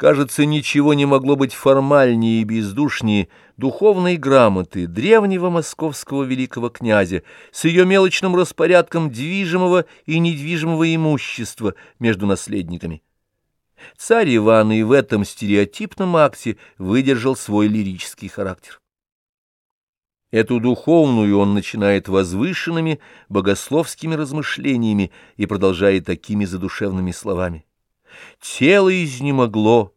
Кажется, ничего не могло быть формальнее и бездушнее духовной грамоты древнего московского великого князя с ее мелочным распорядком движимого и недвижимого имущества между наследниками. Царь Иван и в этом стереотипном акте выдержал свой лирический характер. Эту духовную он начинает возвышенными богословскими размышлениями и продолжает такими задушевными словами. Тело изнемогло,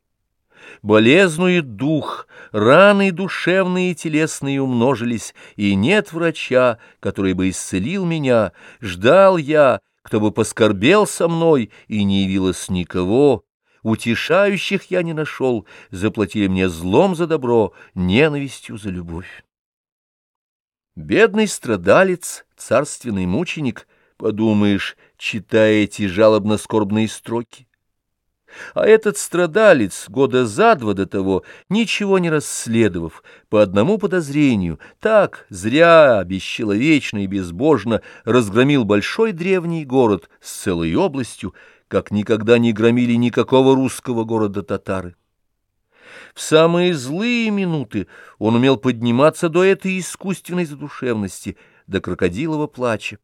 болезнует дух, раны душевные и телесные умножились, и нет врача, который бы исцелил меня, ждал я, кто бы поскорбел со мной, и не явилось никого, утешающих я не нашел, заплатили мне злом за добро, ненавистью за любовь. Бедный страдалец, царственный мученик, подумаешь, читая эти жалобно-скорбные строки. А этот страдалец, года за два до того, ничего не расследовав, по одному подозрению, так, зря, бесчеловечно и безбожно, разгромил большой древний город с целой областью, как никогда не громили никакого русского города татары. В самые злые минуты он умел подниматься до этой искусственной задушевности, до крокодилового плача.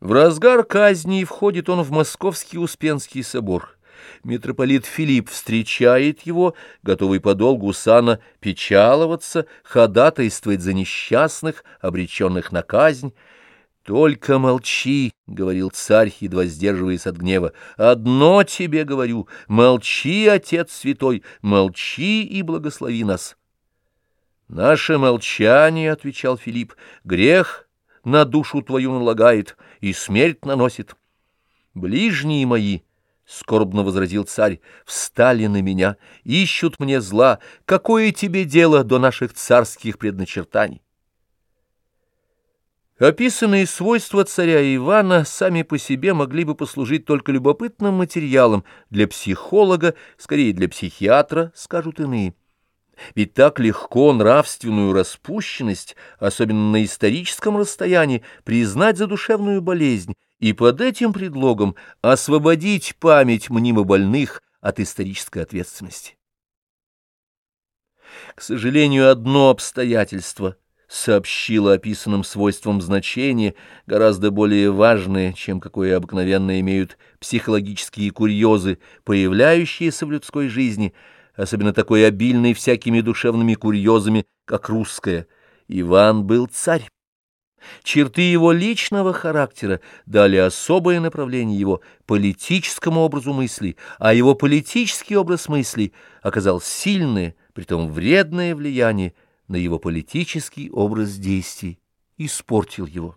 В разгар казни входит он в Московский Успенский собор — Митрополит Филипп встречает его, готовый подолгу сана печаловаться, ходатайствовать за несчастных, обреченных на казнь. «Только молчи», — говорил царь, едва сдерживаясь от гнева, — «одно тебе говорю, молчи, Отец Святой, молчи и благослови нас». «Наше молчание», — отвечал Филипп, — «грех на душу твою налагает и смерть наносит. Ближние мои» — скорбно возразил царь, — встали на меня, ищут мне зла. Какое тебе дело до наших царских предначертаний? Описанные свойства царя Ивана сами по себе могли бы послужить только любопытным материалом для психолога, скорее для психиатра, скажут иные. Ведь так легко нравственную распущенность, особенно на историческом расстоянии, признать за душевную болезнь и под этим предлогом освободить память мнимо больных от исторической ответственности. К сожалению, одно обстоятельство сообщило описанным свойствам значения, гораздо более важное, чем какое обыкновенно имеют психологические курьезы, появляющиеся в людской жизни – особенно такой обильный всякими душевными курьезами, как русская. Иван был царь. Черты его личного характера дали особое направление его политическому образу мыслей, а его политический образ мыслей оказал сильное, притом вредное влияние на его политический образ действий, испортил его.